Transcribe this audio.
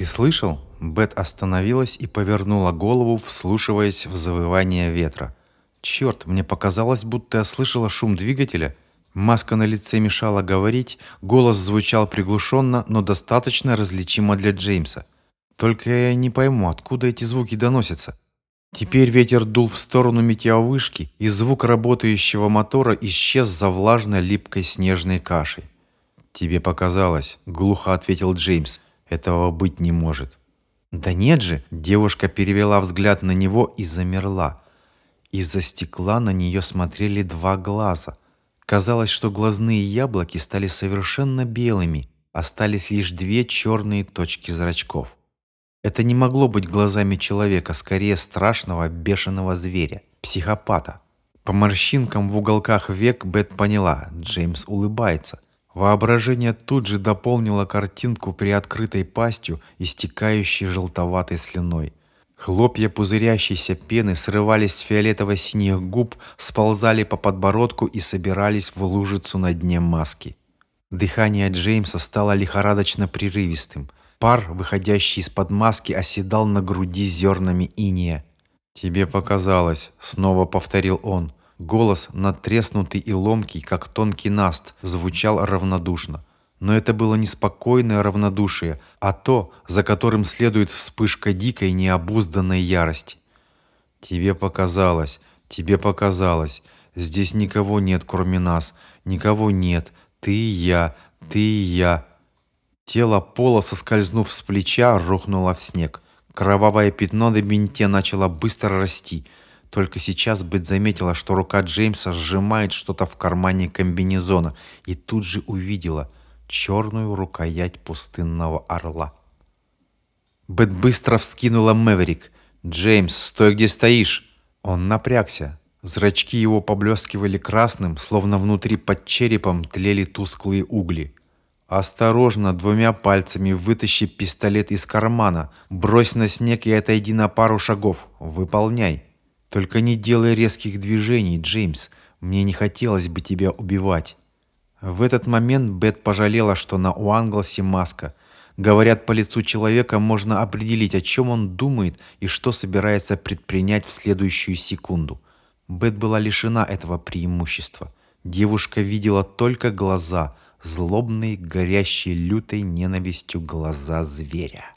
«Ты слышал?» Бет остановилась и повернула голову, вслушиваясь в завывание ветра. «Черт, мне показалось, будто я слышала шум двигателя». Маска на лице мешала говорить, голос звучал приглушенно, но достаточно различимо для Джеймса. Только я не пойму, откуда эти звуки доносятся. Теперь ветер дул в сторону метеовышки, и звук работающего мотора исчез за влажной липкой снежной кашей. «Тебе показалось», — глухо ответил Джеймс. «Этого быть не может». «Да нет же!» – девушка перевела взгляд на него и замерла. Из-за стекла на нее смотрели два глаза. Казалось, что глазные яблоки стали совершенно белыми, остались лишь две черные точки зрачков. Это не могло быть глазами человека, скорее страшного бешеного зверя, психопата. По морщинкам в уголках век Бет поняла, Джеймс улыбается. Воображение тут же дополнило картинку при открытой пастью, истекающей желтоватой слюной. Хлопья пузырящейся пены срывались с фиолетово-синих губ, сползали по подбородку и собирались в лужицу на дне маски. Дыхание Джеймса стало лихорадочно прерывистым – Пар, выходящий из-под маски, оседал на груди зернами иния. «Тебе показалось», — снова повторил он. Голос, надтреснутый и ломкий, как тонкий наст, звучал равнодушно. Но это было не спокойное равнодушие, а то, за которым следует вспышка дикой необузданной ярости. «Тебе показалось, тебе показалось. Здесь никого нет, кроме нас. Никого нет. Ты и я, ты и я. Тело Пола, соскользнув с плеча, рухнуло в снег. Кровавое пятно на бинте начало быстро расти. Только сейчас Бет заметила, что рука Джеймса сжимает что-то в кармане комбинезона и тут же увидела черную рукоять пустынного орла. Бет быстро вскинула Мэверик. «Джеймс, стой, где стоишь!» Он напрягся. Зрачки его поблескивали красным, словно внутри под черепом тлели тусклые угли. Осторожно, двумя пальцами вытащи пистолет из кармана, брось на снег и отойди на пару шагов. Выполняй. Только не делай резких движений, Джеймс. Мне не хотелось бы тебя убивать. В этот момент Бет пожалела, что на Уанглсе маска. Говорят, по лицу человека можно определить, о чем он думает и что собирается предпринять в следующую секунду. Бет была лишена этого преимущества. Девушка видела только глаза – злобные, горящие лютой ненавистью глаза зверя.